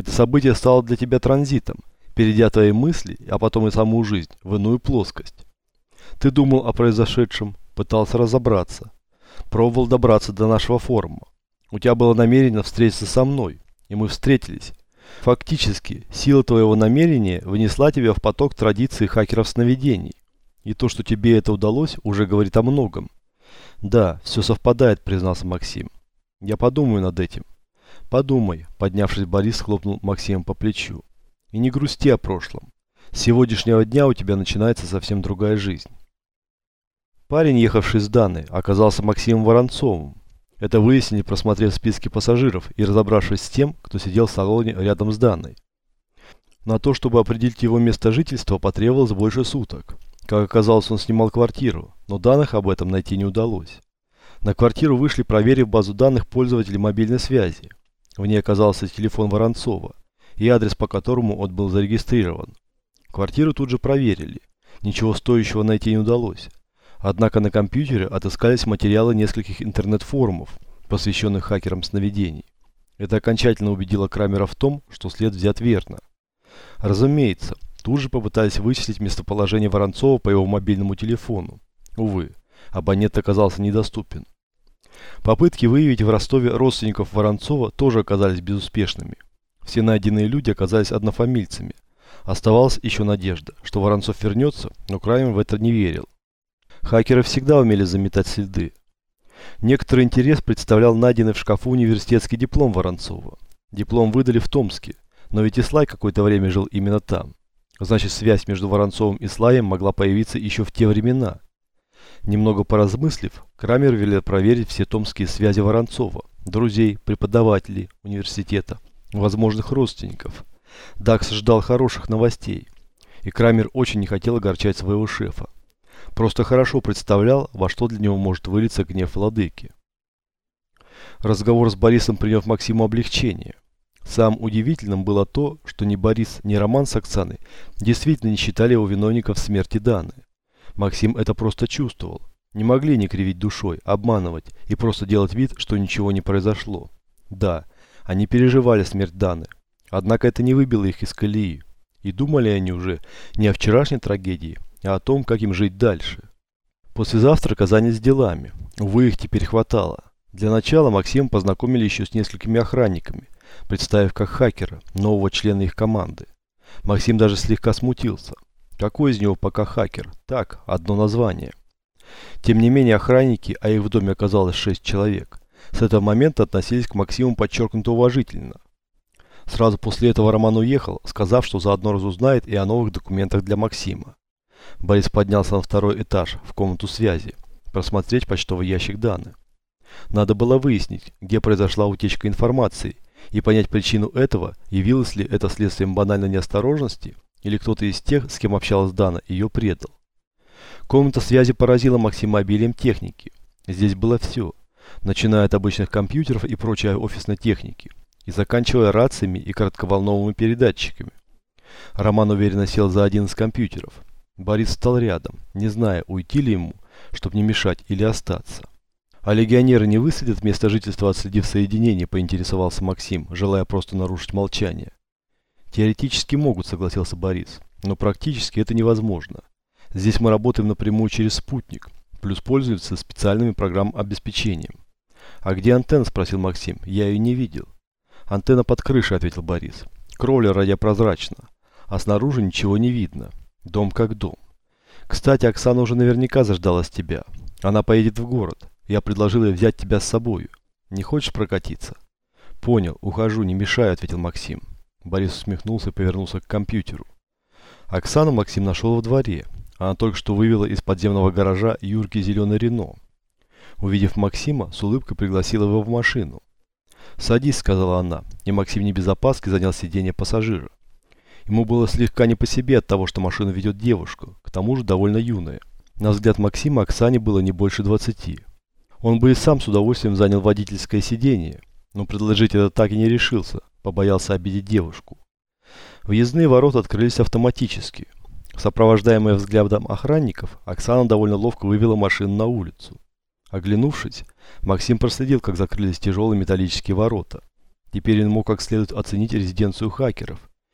Это событие стало для тебя транзитом, перейдя твои мысли, а потом и саму жизнь, в иную плоскость. Ты думал о произошедшем, пытался разобраться. Пробовал добраться до нашего форума. У тебя было намерение встретиться со мной, и мы встретились. Фактически, сила твоего намерения внесла тебя в поток традиции хакеров сновидений. И то, что тебе это удалось, уже говорит о многом. Да, все совпадает, признался Максим. Я подумаю над этим. Подумай, поднявшись, Борис хлопнул Максима по плечу. И не грусти о прошлом. С сегодняшнего дня у тебя начинается совсем другая жизнь. Парень, ехавший с Даной, оказался Максимом Воронцовым. Это выяснили, просмотрев списки пассажиров и разобравшись с тем, кто сидел в салоне рядом с Даной. На то, чтобы определить его место жительства, потребовалось больше суток. Как оказалось, он снимал квартиру, но данных об этом найти не удалось. На квартиру вышли, проверив базу данных пользователей мобильной связи. В ней оказался телефон Воронцова и адрес, по которому он был зарегистрирован. Квартиру тут же проверили. Ничего стоящего найти не удалось. Однако на компьютере отыскались материалы нескольких интернет-форумов, посвященных хакерам сновидений. Это окончательно убедило Крамера в том, что след взят верно. Разумеется, тут же попытались вычислить местоположение Воронцова по его мобильному телефону. Увы, абонент оказался недоступен. Попытки выявить в Ростове родственников Воронцова тоже оказались безуспешными. Все найденные люди оказались однофамильцами. Оставалась еще надежда, что Воронцов вернется, но Крамер в это не верил. Хакеры всегда умели заметать следы. Некоторый интерес представлял найденный в шкафу университетский диплом Воронцова. Диплом выдали в Томске, но ведь Ислай какое-то время жил именно там. Значит, связь между Воронцовым и Слаем могла появиться еще в те времена. Немного поразмыслив, Крамер велел проверить все томские связи Воронцова, друзей, преподавателей университета, возможных родственников. Дакс ждал хороших новостей, и Крамер очень не хотел огорчать своего шефа. Просто хорошо представлял, во что для него может вылиться гнев владыки. Разговор с Борисом принес Максиму облегчение. Самым удивительным было то, что ни Борис, ни Роман с Оксаной действительно не считали его виновником смерти Даны. Максим это просто чувствовал. Не могли не кривить душой, обманывать и просто делать вид, что ничего не произошло. Да, они переживали смерть Даны. Однако это не выбило их из колеи. И думали они уже не о вчерашней трагедии, а о том, как им жить дальше. После завтрака занялись делами. Увы, их теперь хватало. Для начала Максим познакомили еще с несколькими охранниками, представив как хакера, нового члена их команды. Максим даже слегка смутился. Какой из него пока хакер? Так, одно название. Тем не менее охранники, а их в доме оказалось шесть человек, с этого момента относились к Максиму подчеркнуто уважительно. Сразу после этого Роман уехал, сказав, что заодно разузнает и о новых документах для Максима. Борис поднялся на второй этаж, в комнату связи, просмотреть почтовый ящик данных. Надо было выяснить, где произошла утечка информации, и понять причину этого, явилось ли это следствием банальной неосторожности, или кто-то из тех, с кем общалась Дана, ее предал. Комната связи поразила Максима обилием техники. Здесь было все, начиная от обычных компьютеров и прочей офисной техники, и заканчивая рациями и коротковолновыми передатчиками. Роман уверенно сел за один из компьютеров. Борис стал рядом, не зная, уйти ли ему, чтобы не мешать, или остаться. А легионеры не высадят место жительства, отследив соединение, поинтересовался Максим, желая просто нарушить молчание. Теоретически могут, согласился Борис, но практически это невозможно. Здесь мы работаем напрямую через спутник, плюс пользуются специальными программным обеспечением. А где антенна, спросил Максим, я ее не видел. Антенна под крышей, ответил Борис. Кровля радиопрозрачна, а снаружи ничего не видно. Дом как дом. Кстати, Оксана уже наверняка заждалась тебя. Она поедет в город. Я предложил ей взять тебя с собою. Не хочешь прокатиться? Понял, ухожу, не мешаю, ответил Максим. Борис усмехнулся и повернулся к компьютеру. Оксану Максим нашел во дворе. Она только что вывела из подземного гаража Юрки зеленый Рено. Увидев Максима, с улыбкой пригласила его в машину. «Садись», — сказала она, и Максим не без опаски занял сиденье пассажира. Ему было слегка не по себе от того, что машину ведет девушка, к тому же довольно юная. На взгляд Максима Оксане было не больше двадцати. Он бы и сам с удовольствием занял водительское сиденье, но предложить это так и не решился, побоялся обидеть девушку. Въездные ворота открылись автоматически. Сопровождаемая взглядом охранников, Оксана довольно ловко вывела машину на улицу. Оглянувшись, Максим проследил, как закрылись тяжелые металлические ворота. Теперь он мог как следует оценить резиденцию хакеров